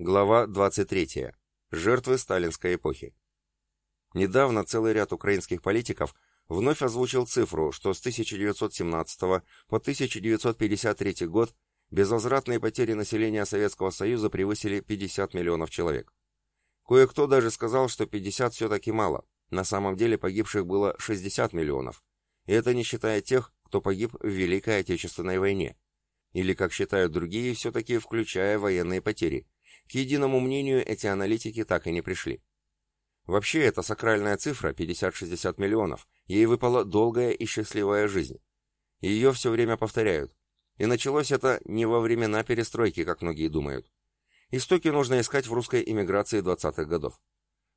Глава 23. Жертвы сталинской эпохи. Недавно целый ряд украинских политиков вновь озвучил цифру, что с 1917 по 1953 год безвозвратные потери населения Советского Союза превысили 50 миллионов человек. Кое-кто даже сказал, что 50 все-таки мало. На самом деле погибших было 60 миллионов. И это не считая тех, кто погиб в Великой Отечественной войне. Или, как считают другие, все-таки включая военные потери – к единому мнению эти аналитики так и не пришли. Вообще, эта сакральная цифра, 50-60 миллионов, ей выпала долгая и счастливая жизнь. Ее все время повторяют. И началось это не во времена перестройки, как многие думают. Истоки нужно искать в русской эмиграции 20-х годов.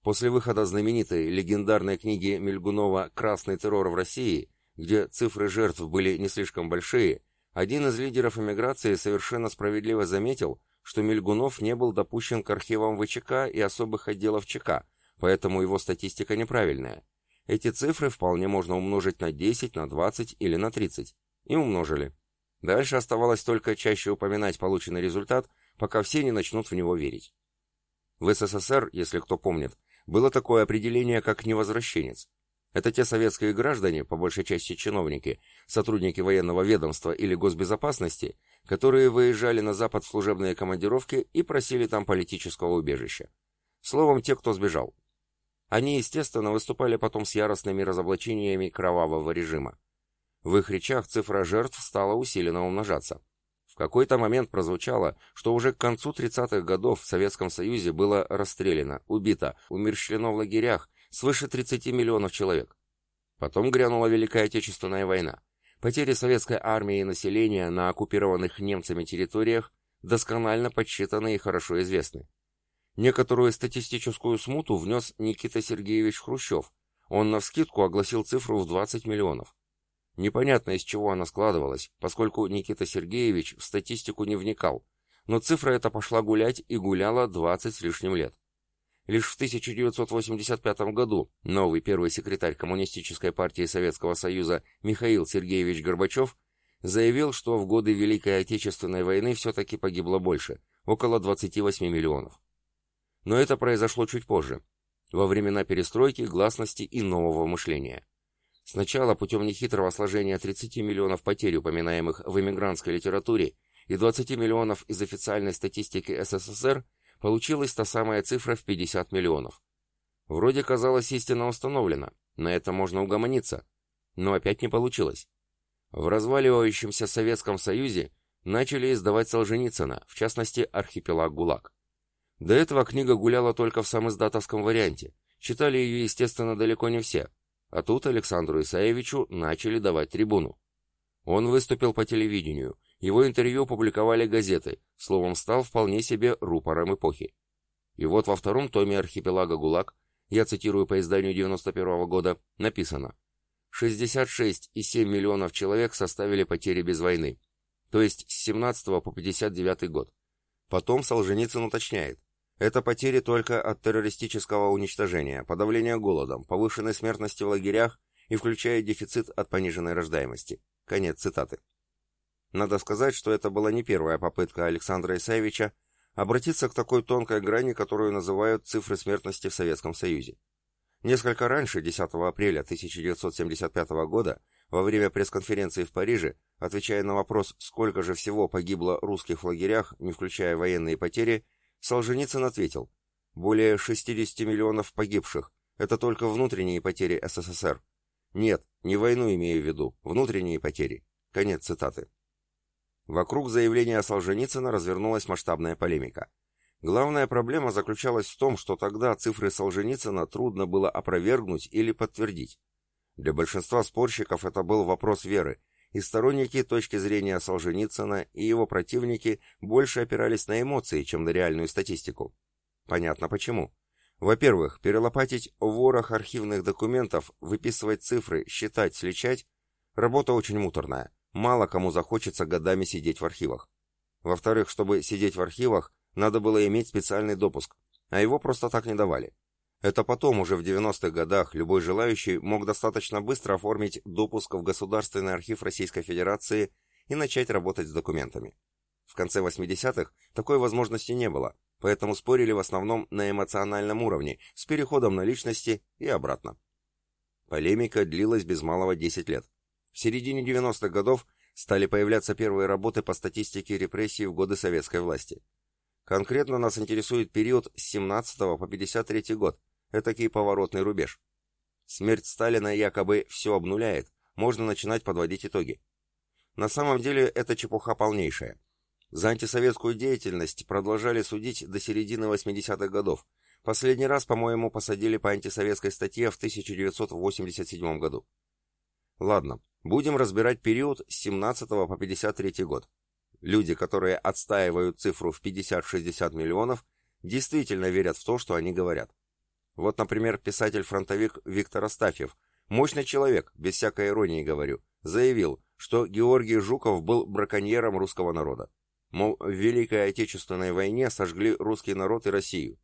После выхода знаменитой легендарной книги Мельгунова «Красный террор в России», где цифры жертв были не слишком большие, один из лидеров эмиграции совершенно справедливо заметил, что Мельгунов не был допущен к архивам ВЧК и особых отделов ЧК, поэтому его статистика неправильная. Эти цифры вполне можно умножить на 10, на 20 или на 30. И умножили. Дальше оставалось только чаще упоминать полученный результат, пока все не начнут в него верить. В СССР, если кто помнит, было такое определение, как невозвращенец. Это те советские граждане, по большей части чиновники, сотрудники военного ведомства или госбезопасности, которые выезжали на Запад в служебные командировки и просили там политического убежища. Словом, те, кто сбежал. Они, естественно, выступали потом с яростными разоблачениями кровавого режима. В их речах цифра жертв стала усиленно умножаться. В какой-то момент прозвучало, что уже к концу 30-х годов в Советском Союзе было расстреляно, убито, умерщвлено в лагерях свыше 30 миллионов человек. Потом грянула Великая Отечественная война. Потери советской армии и населения на оккупированных немцами территориях досконально подсчитаны и хорошо известны. Некоторую статистическую смуту внес Никита Сергеевич Хрущев. Он навскидку огласил цифру в 20 миллионов. Непонятно, из чего она складывалась, поскольку Никита Сергеевич в статистику не вникал, но цифра эта пошла гулять и гуляла 20 с лишним лет. Лишь в 1985 году новый первый секретарь Коммунистической партии Советского Союза Михаил Сергеевич Горбачев заявил, что в годы Великой Отечественной войны все-таки погибло больше, около 28 миллионов. Но это произошло чуть позже, во времена перестройки, гласности и нового мышления. Сначала путем нехитрого сложения 30 миллионов потерь, упоминаемых в эмигрантской литературе, и 20 миллионов из официальной статистики СССР – Получилась та самая цифра в 50 миллионов. Вроде казалось истинно установлено, на это можно угомониться. Но опять не получилось. В разваливающемся Советском Союзе начали издавать Солженицына, в частности, «Архипелаг ГУЛАГ». До этого книга гуляла только в самоиздатовском варианте. Читали ее, естественно, далеко не все. А тут Александру Исаевичу начали давать трибуну. Он выступил по телевидению, его интервью публиковали газеты, словом, стал вполне себе рупором эпохи. И вот во втором томе архипелага ГУЛАГ, я цитирую по изданию 91 -го года, написано 66,7 миллионов человек составили потери без войны, то есть с 17 по 59 год. Потом Солженицын уточняет, это потери только от террористического уничтожения, подавления голодом, повышенной смертности в лагерях и включая дефицит от пониженной рождаемости. Конец цитаты. Надо сказать, что это была не первая попытка Александра Исаевича обратиться к такой тонкой грани, которую называют цифры смертности в Советском Союзе. Несколько раньше, 10 апреля 1975 года, во время пресс-конференции в Париже, отвечая на вопрос, сколько же всего погибло русских в лагерях, не включая военные потери, Солженицын ответил, более 60 миллионов погибших, это только внутренние потери СССР. Нет, не войну имею в виду, внутренние потери. Конец цитаты. Вокруг заявления Солженицына развернулась масштабная полемика. Главная проблема заключалась в том, что тогда цифры Солженицына трудно было опровергнуть или подтвердить. Для большинства спорщиков это был вопрос веры, и сторонники точки зрения Солженицына и его противники больше опирались на эмоции, чем на реальную статистику. Понятно почему. Во-первых, перелопатить ворох архивных документов, выписывать цифры, считать, сличать – работа очень муторная. Мало кому захочется годами сидеть в архивах. Во-вторых, чтобы сидеть в архивах, надо было иметь специальный допуск, а его просто так не давали. Это потом, уже в 90-х годах, любой желающий мог достаточно быстро оформить допуск в Государственный архив Российской Федерации и начать работать с документами. В конце 80-х такой возможности не было, поэтому спорили в основном на эмоциональном уровне, с переходом на личности и обратно. Полемика длилась без малого 10 лет. В середине 90-х годов стали появляться первые работы по статистике репрессий в годы советской власти. Конкретно нас интересует период с 17 по 53 год, этакий поворотный рубеж. Смерть Сталина якобы все обнуляет, можно начинать подводить итоги. На самом деле это чепуха полнейшая. За антисоветскую деятельность продолжали судить до середины 80-х годов. Последний раз, по-моему, посадили по антисоветской статье в 1987 году. Ладно, будем разбирать период с 17 по 53 год. Люди, которые отстаивают цифру в 50-60 миллионов, действительно верят в то, что они говорят. Вот, например, писатель-фронтовик Виктор Астафьев, мощный человек, без всякой иронии говорю, заявил, что Георгий Жуков был браконьером русского народа. Мол, в Великой Отечественной войне сожгли русский народ и Россию.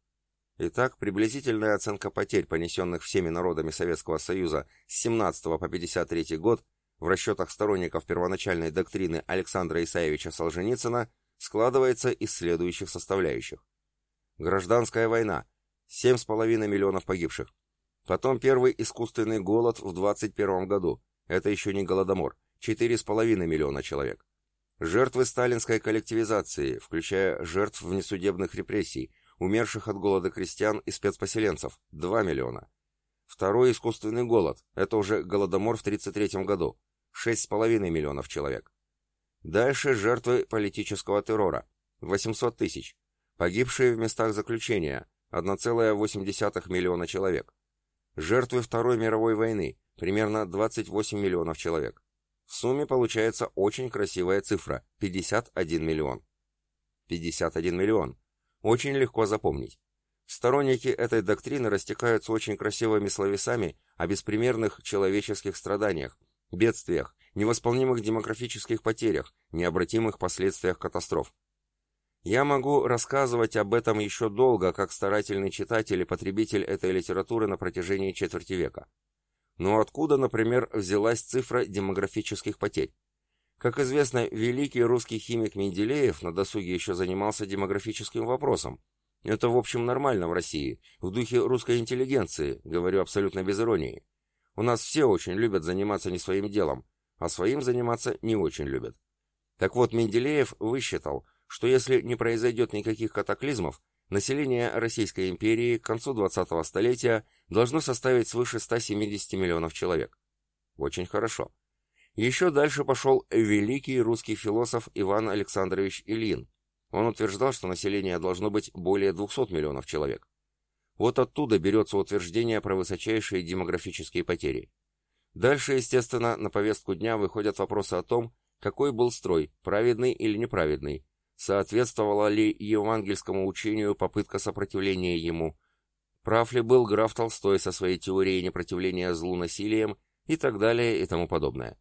Итак, приблизительная оценка потерь, понесенных всеми народами Советского Союза с 17 по 53 год, в расчетах сторонников первоначальной доктрины Александра Исаевича Солженицына, складывается из следующих составляющих. Гражданская война – 7,5 миллионов погибших. Потом первый искусственный голод в 21 году, это еще не голодомор, 4,5 миллиона человек. Жертвы сталинской коллективизации, включая жертв внесудебных репрессий, умерших от голода крестьян и спецпоселенцев – 2 миллиона. Второй искусственный голод – это уже голодомор в 1933 году – 6,5 миллионов человек. Дальше жертвы политического террора – 800 тысяч. Погибшие в местах заключения – 1,8 миллиона человек. Жертвы Второй мировой войны – примерно 28 миллионов человек. В сумме получается очень красивая цифра – 51 миллион. 51 миллион. Очень легко запомнить. Сторонники этой доктрины растекаются очень красивыми словесами о беспримерных человеческих страданиях, бедствиях, невосполнимых демографических потерях, необратимых последствиях катастроф. Я могу рассказывать об этом еще долго, как старательный читатель и потребитель этой литературы на протяжении четверти века. Но откуда, например, взялась цифра демографических потерь? Как известно, великий русский химик Менделеев на досуге еще занимался демографическим вопросом. Это, в общем, нормально в России, в духе русской интеллигенции, говорю абсолютно без иронии. У нас все очень любят заниматься не своим делом, а своим заниматься не очень любят. Так вот, Менделеев высчитал, что если не произойдет никаких катаклизмов, Население Российской империи к концу 20-го столетия должно составить свыше 170 миллионов человек. Очень хорошо. Еще дальше пошел великий русский философ Иван Александрович Ильин. Он утверждал, что население должно быть более 200 миллионов человек. Вот оттуда берется утверждение про высочайшие демографические потери. Дальше, естественно, на повестку дня выходят вопросы о том, какой был строй, праведный или неправедный, Соответствовала ли евангельскому учению попытка сопротивления ему? Прав ли был граф Толстой со своей теорией непротивления злу насилием и так далее и тому подобное?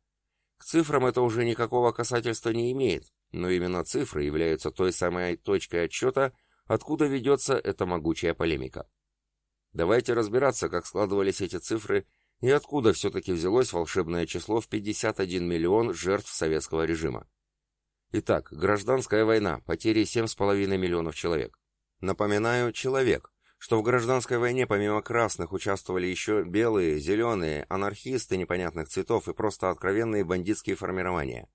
К цифрам это уже никакого касательства не имеет, но именно цифры являются той самой точкой отсчета, откуда ведется эта могучая полемика. Давайте разбираться, как складывались эти цифры и откуда все-таки взялось волшебное число в 51 миллион жертв советского режима. Итак, гражданская война, потери 7,5 миллионов человек. Напоминаю, человек, что в гражданской войне помимо красных участвовали еще белые, зеленые, анархисты непонятных цветов и просто откровенные бандитские формирования.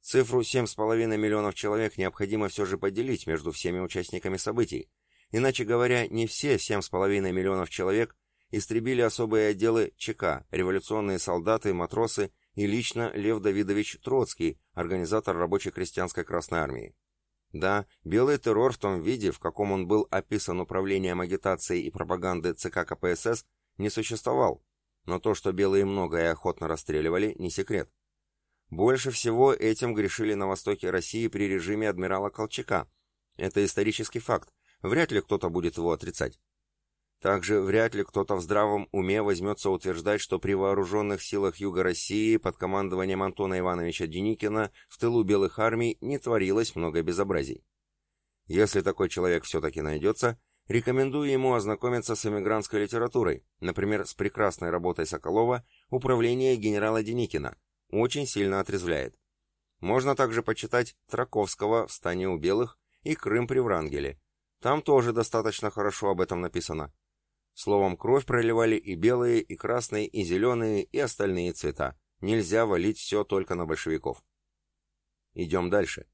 Цифру 7,5 миллионов человек необходимо все же поделить между всеми участниками событий. Иначе говоря, не все 7,5 миллионов человек истребили особые отделы ЧК, революционные солдаты, матросы и лично Лев Давидович Троцкий, организатор рабочей крестьянской Красной Армии. Да, белый террор в том виде, в каком он был описан управлением агитации и пропаганды ЦК КПСС, не существовал, но то, что белые много и охотно расстреливали, не секрет. Больше всего этим грешили на востоке России при режиме адмирала Колчака. Это исторический факт, вряд ли кто-то будет его отрицать. Также вряд ли кто-то в здравом уме возьмется утверждать, что при вооруженных силах Юга России под командованием Антона Ивановича Деникина в тылу белых армий не творилось много безобразий. Если такой человек все-таки найдется, рекомендую ему ознакомиться с эмигрантской литературой, например, с прекрасной работой Соколова «Управление генерала Деникина». Очень сильно отрезвляет. Можно также почитать Траковского «В стане у белых» и «Крым при Врангеле», Там тоже достаточно хорошо об этом написано. Словом, кровь проливали и белые, и красные, и зеленые, и остальные цвета. Нельзя валить все только на большевиков. Идем дальше.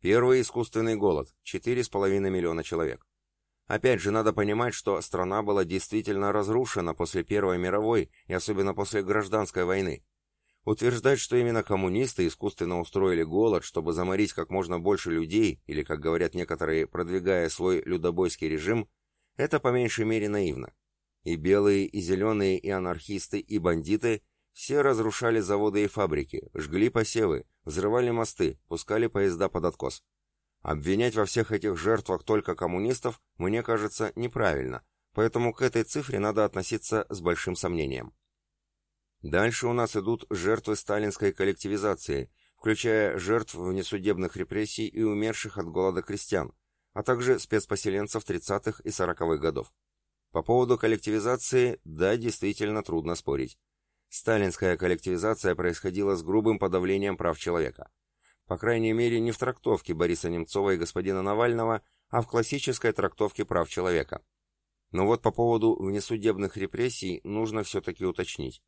Первый искусственный голод – 4,5 миллиона человек. Опять же, надо понимать, что страна была действительно разрушена после Первой мировой и особенно после гражданской войны. Утверждать, что именно коммунисты искусственно устроили голод, чтобы заморить как можно больше людей, или, как говорят некоторые, продвигая свой людобойский режим, это по меньшей мере наивно. И белые, и зеленые, и анархисты, и бандиты все разрушали заводы и фабрики, жгли посевы, взрывали мосты, пускали поезда под откос. Обвинять во всех этих жертвах только коммунистов, мне кажется, неправильно, поэтому к этой цифре надо относиться с большим сомнением. Дальше у нас идут жертвы сталинской коллективизации, включая жертв внесудебных репрессий и умерших от голода крестьян, а также спецпоселенцев 30-х и 40-х годов. По поводу коллективизации, да, действительно трудно спорить. Сталинская коллективизация происходила с грубым подавлением прав человека. По крайней мере, не в трактовке Бориса Немцова и господина Навального, а в классической трактовке прав человека. Но вот по поводу внесудебных репрессий нужно все-таки уточнить.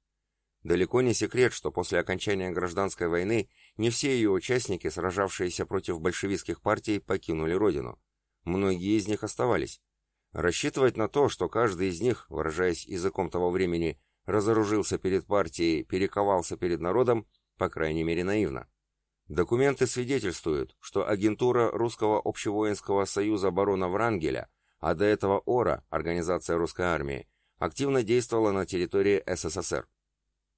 Далеко не секрет, что после окончания гражданской войны не все ее участники, сражавшиеся против большевистских партий, покинули родину. Многие из них оставались. Рассчитывать на то, что каждый из них, выражаясь языком того времени, разоружился перед партией, перековался перед народом, по крайней мере наивно. Документы свидетельствуют, что агентура Русского общевоинского союза барона Врангеля, а до этого ОРА, Организация русской армии, активно действовала на территории СССР.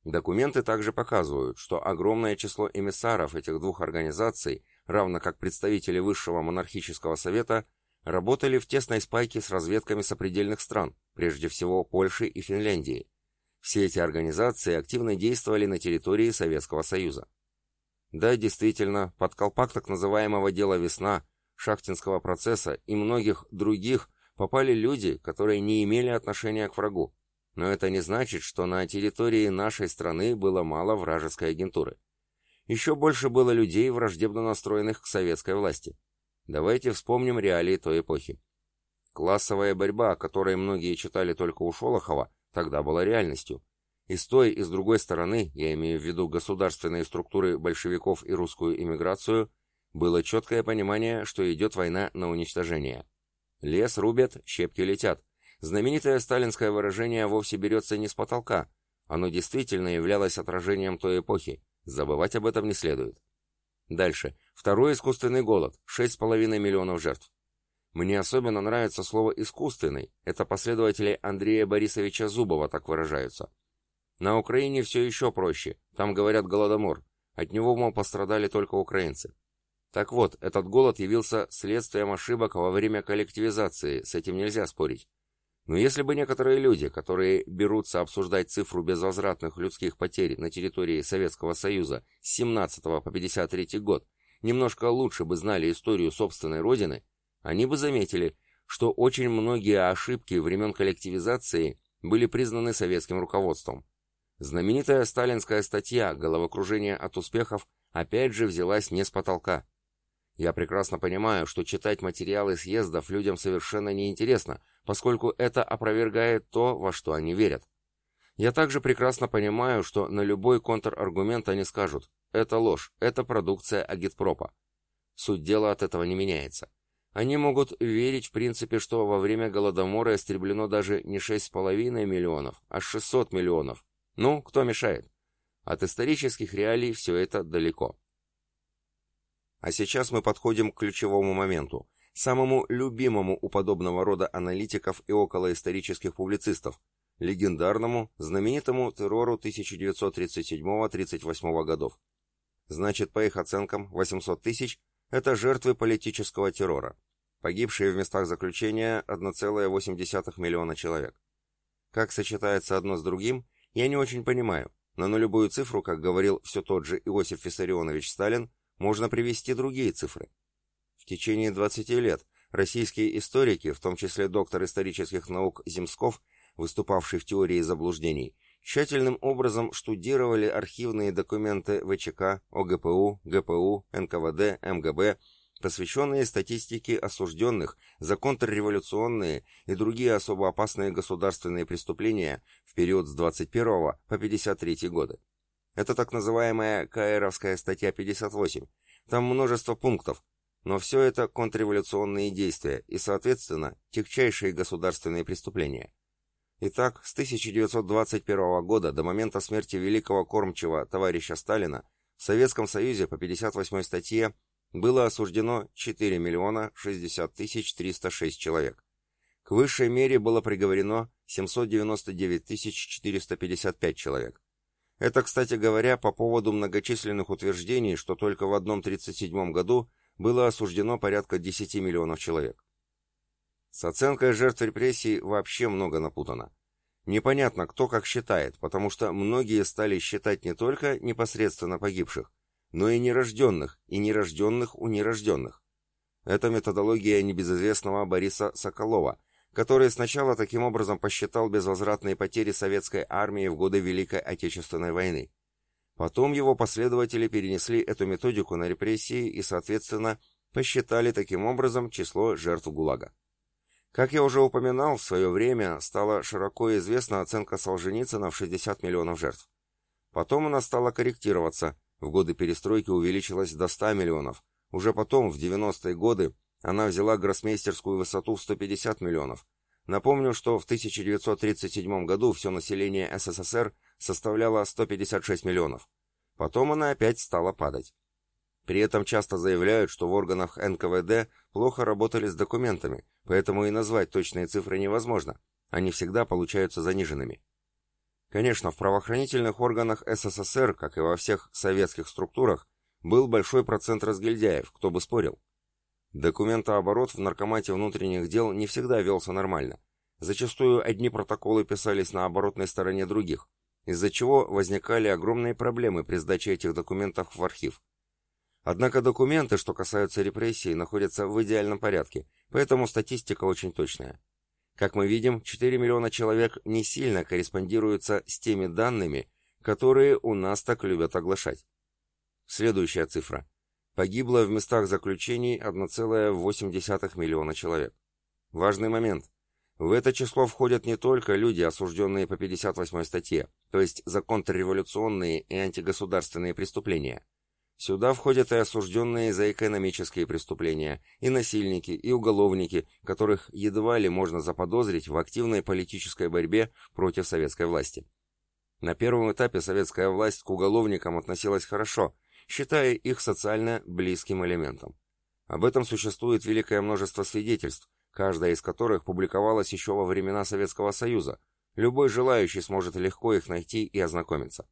Документы также показывают, что огромное число эмиссаров этих двух организаций, равно как представители Высшего монархического совета, работали в тесной спайке с разведками сопредельных стран, прежде всего Польши и Финляндии. Все эти организации активно действовали на территории Советского Союза. Да, действительно, под колпак так называемого дела «Весна», шахтинского процесса и многих других попали люди, которые не имели отношения к врагу, но это не значит, что на территории нашей страны было мало вражеской агентуры. Еще больше было людей, враждебно настроенных к советской власти. Давайте вспомним реалии той эпохи. Классовая борьба, о которой многие читали только у Шолохова, тогда была реальностью. И с той, и с другой стороны, я имею в виду государственные структуры большевиков и русскую иммиграцию, было четкое понимание, что идет война на уничтожение. Лес рубят, щепки летят, Знаменитое сталинское выражение вовсе берется не с потолка. Оно действительно являлось отражением той эпохи. Забывать об этом не следует. Дальше. Второй искусственный голод. 6,5 миллионов жертв. Мне особенно нравится слово «искусственный». Это последователи Андрея Борисовича Зубова так выражаются. На Украине все еще проще. Там говорят «голодомор». От него, мол, пострадали только украинцы. Так вот, этот голод явился следствием ошибок во время коллективизации, с этим нельзя спорить. Но если бы некоторые люди, которые берутся обсуждать цифру безвозвратных людских потерь на территории Советского Союза с 17 по 53 год, немножко лучше бы знали историю собственной родины, они бы заметили, что очень многие ошибки времен коллективизации были признаны советским руководством. Знаменитая сталинская статья «Головокружение от успехов» опять же взялась не с потолка. Я прекрасно понимаю, что читать материалы съездов людям совершенно неинтересно, поскольку это опровергает то, во что они верят. Я также прекрасно понимаю, что на любой контраргумент они скажут «это ложь, это продукция агитпропа». Суть дела от этого не меняется. Они могут верить в принципе, что во время Голодомора истреблено даже не 6,5 миллионов, а 600 миллионов. Ну, кто мешает? От исторических реалий все это далеко. А сейчас мы подходим к ключевому моменту, самому любимому у подобного рода аналитиков и околоисторических публицистов, легендарному, знаменитому террору 1937-38 годов. Значит, по их оценкам, 800 тысяч – это жертвы политического террора. Погибшие в местах заключения 1,8 миллиона человек. Как сочетается одно с другим, я не очень понимаю, но на любую цифру, как говорил все тот же Иосиф Виссарионович Сталин, можно привести другие цифры. В течение 20 лет российские историки, в том числе доктор исторических наук Земсков, выступавший в теории заблуждений, тщательным образом штудировали архивные документы ВЧК, ОГПУ, ГПУ, НКВД, МГБ, посвященные статистике осужденных за контрреволюционные и другие особо опасные государственные преступления в период с 21 по 53 годы. Это так называемая КРовская статья 58. Там множество пунктов, но все это контрреволюционные действия и, соответственно, тягчайшие государственные преступления. Итак, с 1921 года до момента смерти великого кормчего товарища Сталина в Советском Союзе по 58 статье было осуждено 4 миллиона 60 тысяч 306 человек. К высшей мере было приговорено 799 455 человек. Это, кстати говоря, по поводу многочисленных утверждений, что только в одном 1937 году было осуждено порядка 10 миллионов человек. С оценкой жертв репрессий вообще много напутано. Непонятно, кто как считает, потому что многие стали считать не только непосредственно погибших, но и нерожденных, и нерожденных у нерожденных. Это методология небезызвестного Бориса Соколова, который сначала таким образом посчитал безвозвратные потери советской армии в годы Великой Отечественной войны. Потом его последователи перенесли эту методику на репрессии и, соответственно, посчитали таким образом число жертв ГУЛАГа. Как я уже упоминал, в свое время стала широко известна оценка Солженицына в 60 миллионов жертв. Потом она стала корректироваться, в годы перестройки увеличилась до 100 миллионов, уже потом, в 90-е годы, она взяла гроссмейстерскую высоту в 150 миллионов. Напомню, что в 1937 году все население СССР составляло 156 миллионов. Потом она опять стала падать. При этом часто заявляют, что в органах НКВД плохо работали с документами, поэтому и назвать точные цифры невозможно, они всегда получаются заниженными. Конечно, в правоохранительных органах СССР, как и во всех советских структурах, был большой процент разгильдяев, кто бы спорил. Документооборот в Наркомате внутренних дел не всегда велся нормально. Зачастую одни протоколы писались на оборотной стороне других, из-за чего возникали огромные проблемы при сдаче этих документов в архив. Однако документы, что касаются репрессий, находятся в идеальном порядке, поэтому статистика очень точная. Как мы видим, 4 миллиона человек не сильно корреспондируются с теми данными, которые у нас так любят оглашать. Следующая цифра. Погибло в местах заключений 1,8 миллиона человек. Важный момент. В это число входят не только люди, осужденные по 58 статье, то есть за контрреволюционные и антигосударственные преступления, Сюда входят и осужденные за экономические преступления, и насильники, и уголовники, которых едва ли можно заподозрить в активной политической борьбе против советской власти. На первом этапе советская власть к уголовникам относилась хорошо, считая их социально близким элементом. Об этом существует великое множество свидетельств, каждая из которых публиковалась еще во времена Советского Союза. Любой желающий сможет легко их найти и ознакомиться.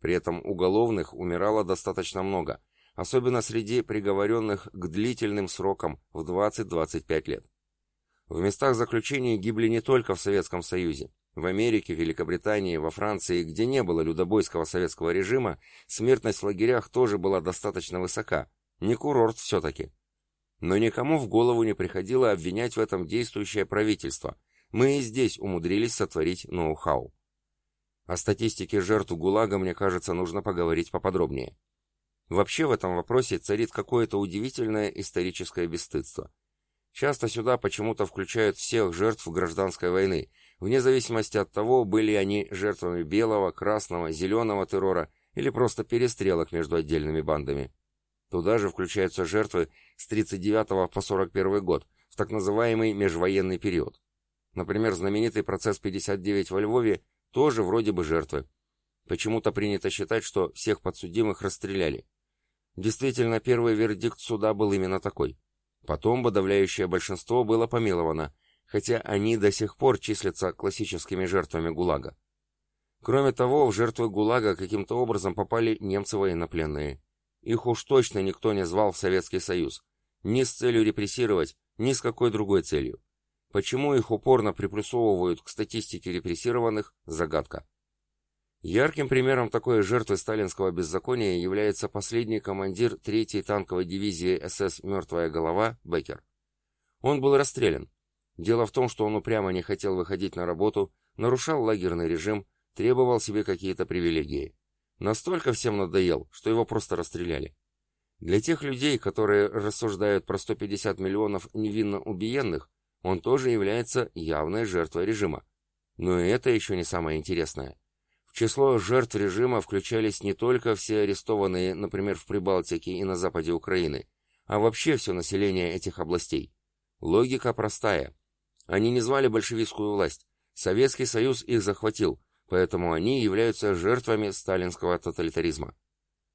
При этом уголовных умирало достаточно много, особенно среди приговоренных к длительным срокам в 20-25 лет. В местах заключения гибли не только в Советском Союзе. В Америке, Великобритании, во Франции, где не было людобойского советского режима, смертность в лагерях тоже была достаточно высока. Не курорт все-таки. Но никому в голову не приходило обвинять в этом действующее правительство. Мы и здесь умудрились сотворить ноу-хау. О статистике жертв ГУЛАГа, мне кажется, нужно поговорить поподробнее. Вообще в этом вопросе царит какое-то удивительное историческое бесстыдство. Часто сюда почему-то включают всех жертв гражданской войны, вне зависимости от того, были они жертвами белого, красного, зеленого террора или просто перестрелок между отдельными бандами. Туда же включаются жертвы с 39 по 41 год, в так называемый межвоенный период. Например, знаменитый процесс 59 во Львове тоже вроде бы жертвы. Почему-то принято считать, что всех подсудимых расстреляли. Действительно, первый вердикт суда был именно такой. Потом подавляющее большинство было помиловано, хотя они до сих пор числятся классическими жертвами ГУЛАГа. Кроме того, в жертвы ГУЛАГа каким-то образом попали немцы военнопленные. Их уж точно никто не звал в Советский Союз. Ни с целью репрессировать, ни с какой другой целью. Почему их упорно приплюсовывают к статистике репрессированных – загадка. Ярким примером такой жертвы сталинского беззакония является последний командир 3-й танковой дивизии СС «Мертвая голова» Беккер. Он был расстрелян. Дело в том, что он упрямо не хотел выходить на работу, нарушал лагерный режим, требовал себе какие-то привилегии. Настолько всем надоел, что его просто расстреляли. Для тех людей, которые рассуждают про 150 миллионов невинно убиенных, он тоже является явной жертвой режима. Но и это еще не самое интересное. В число жертв режима включались не только все арестованные, например, в Прибалтике и на западе Украины, а вообще все население этих областей. Логика простая. Они не звали большевистскую власть. Советский Союз их захватил, поэтому они являются жертвами сталинского тоталитаризма.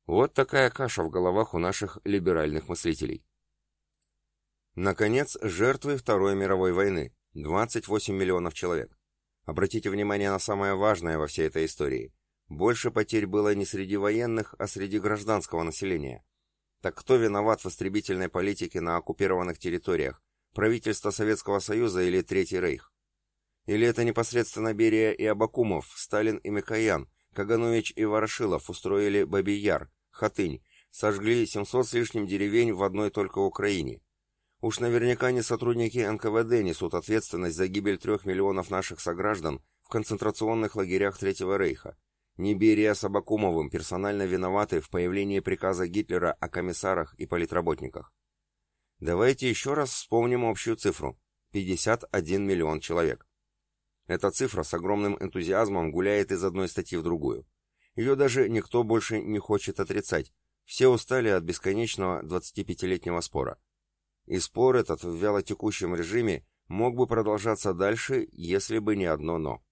Вот такая каша в головах у наших либеральных мыслителей. Наконец, жертвы Второй мировой войны. 28 миллионов человек. Обратите внимание на самое важное во всей этой истории. Больше потерь было не среди военных, а среди гражданского населения. Так кто виноват в истребительной политике на оккупированных территориях? Правительство Советского Союза или Третий Рейх? Или это непосредственно Берия и Абакумов, Сталин и Микоян, Каганович и Ворошилов устроили Бабий Яр, Хатынь, сожгли 700 с лишним деревень в одной только Украине? Уж наверняка не сотрудники НКВД несут ответственность за гибель трех миллионов наших сограждан в концентрационных лагерях Третьего Рейха. Не Берия с Абакумовым персонально виноваты в появлении приказа Гитлера о комиссарах и политработниках. Давайте еще раз вспомним общую цифру. 51 миллион человек. Эта цифра с огромным энтузиазмом гуляет из одной статьи в другую. Ее даже никто больше не хочет отрицать. Все устали от бесконечного 25-летнего спора. И спор этот в вялотекущем режиме мог бы продолжаться дальше, если бы не одно «но».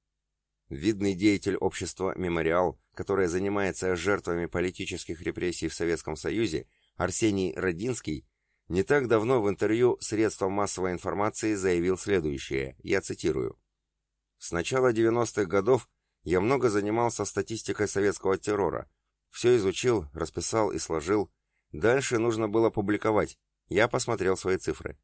Видный деятель общества «Мемориал», которое занимается жертвами политических репрессий в Советском Союзе, Арсений Родинский, не так давно в интервью средствам массовой информации заявил следующее, я цитирую. «С начала 90-х годов я много занимался статистикой советского террора. Все изучил, расписал и сложил. Дальше нужно было публиковать, я посмотрел свои цифры.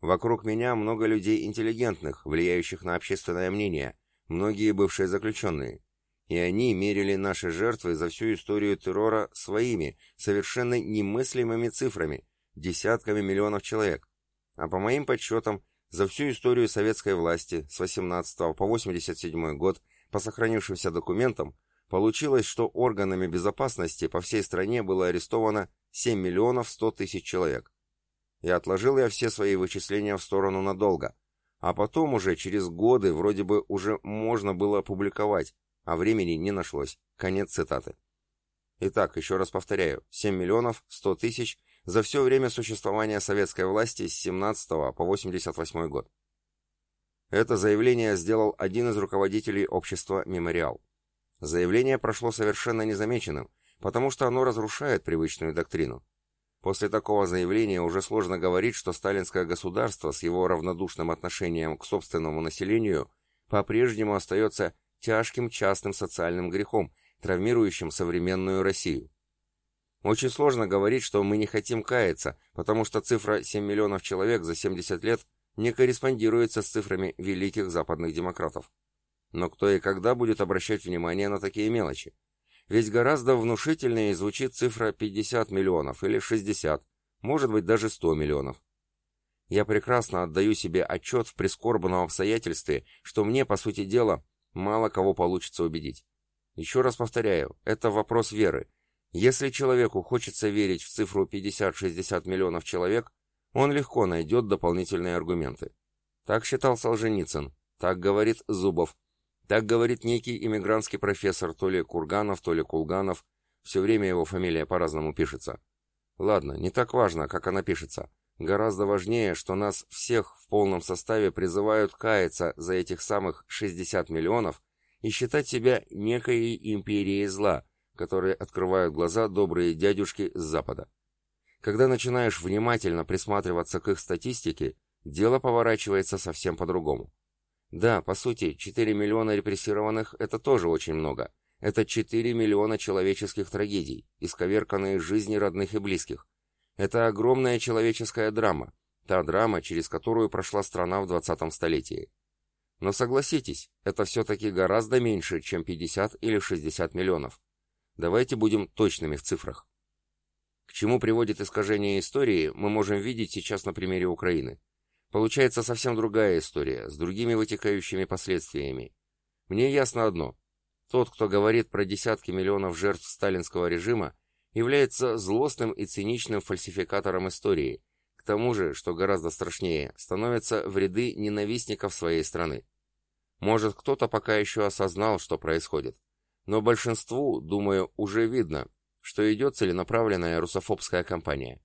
Вокруг меня много людей интеллигентных, влияющих на общественное мнение, многие бывшие заключенные. И они мерили наши жертвы за всю историю террора своими, совершенно немыслимыми цифрами, десятками миллионов человек. А по моим подсчетам, за всю историю советской власти с 18 по 87 год по сохранившимся документам получилось, что органами безопасности по всей стране было арестовано 7 миллионов 100 тысяч человек. И отложил я все свои вычисления в сторону надолго. А потом уже через годы вроде бы уже можно было публиковать, а времени не нашлось. Конец цитаты. Итак, еще раз повторяю, 7 миллионов 100 тысяч за все время существования советской власти с 17 по 88 год. Это заявление сделал один из руководителей общества «Мемориал». Заявление прошло совершенно незамеченным, потому что оно разрушает привычную доктрину. После такого заявления уже сложно говорить, что сталинское государство с его равнодушным отношением к собственному населению по-прежнему остается тяжким частным социальным грехом, травмирующим современную Россию. Очень сложно говорить, что мы не хотим каяться, потому что цифра 7 миллионов человек за 70 лет не корреспондируется с цифрами великих западных демократов. Но кто и когда будет обращать внимание на такие мелочи? Ведь гораздо внушительнее звучит цифра 50 миллионов или 60, может быть даже 100 миллионов. Я прекрасно отдаю себе отчет в прискорбном обстоятельстве, что мне, по сути дела, мало кого получится убедить. Еще раз повторяю, это вопрос веры. Если человеку хочется верить в цифру 50-60 миллионов человек, он легко найдет дополнительные аргументы. Так считал Солженицын, так говорит Зубов, так говорит некий иммигрантский профессор, то ли Курганов, то ли Кулганов. Все время его фамилия по-разному пишется. Ладно, не так важно, как она пишется. Гораздо важнее, что нас всех в полном составе призывают каяться за этих самых 60 миллионов и считать себя некой империей зла, которые открывают глаза добрые дядюшки с Запада. Когда начинаешь внимательно присматриваться к их статистике, дело поворачивается совсем по-другому. Да, по сути, 4 миллиона репрессированных – это тоже очень много. Это 4 миллиона человеческих трагедий, исковерканные жизни родных и близких. Это огромная человеческая драма, та драма, через которую прошла страна в 20 столетии. Но согласитесь, это все-таки гораздо меньше, чем 50 или 60 миллионов. Давайте будем точными в цифрах. К чему приводит искажение истории, мы можем видеть сейчас на примере Украины. Получается совсем другая история, с другими вытекающими последствиями. Мне ясно одно. Тот, кто говорит про десятки миллионов жертв сталинского режима, является злостным и циничным фальсификатором истории, к тому же, что гораздо страшнее, становится в ряды ненавистников своей страны. Может, кто-то пока еще осознал, что происходит, но большинству, думаю, уже видно, что идет целенаправленная русофобская кампания.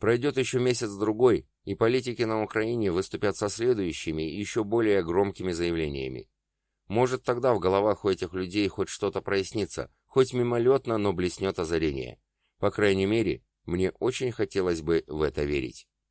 Пройдет еще месяц-другой, и политики на Украине выступят со следующими, еще более громкими заявлениями. Может, тогда в головах у этих людей хоть что-то прояснится, хоть мимолетно, но блеснет озарение. По крайней мере, мне очень хотелось бы в это верить.